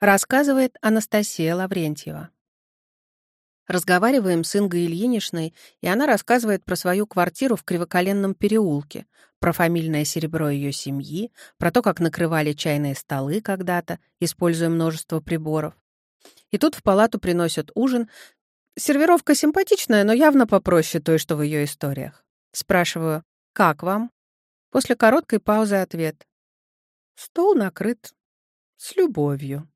Рассказывает Анастасия Лаврентьева. Разговариваем с Ингой Ильиничной, и она рассказывает про свою квартиру в Кривоколенном переулке, про фамильное серебро ее семьи, про то, как накрывали чайные столы когда-то, используя множество приборов. И тут в палату приносят ужин. Сервировка симпатичная, но явно попроще той, что в ее историях. Спрашиваю, как вам? После короткой паузы ответ. Стол накрыт с любовью.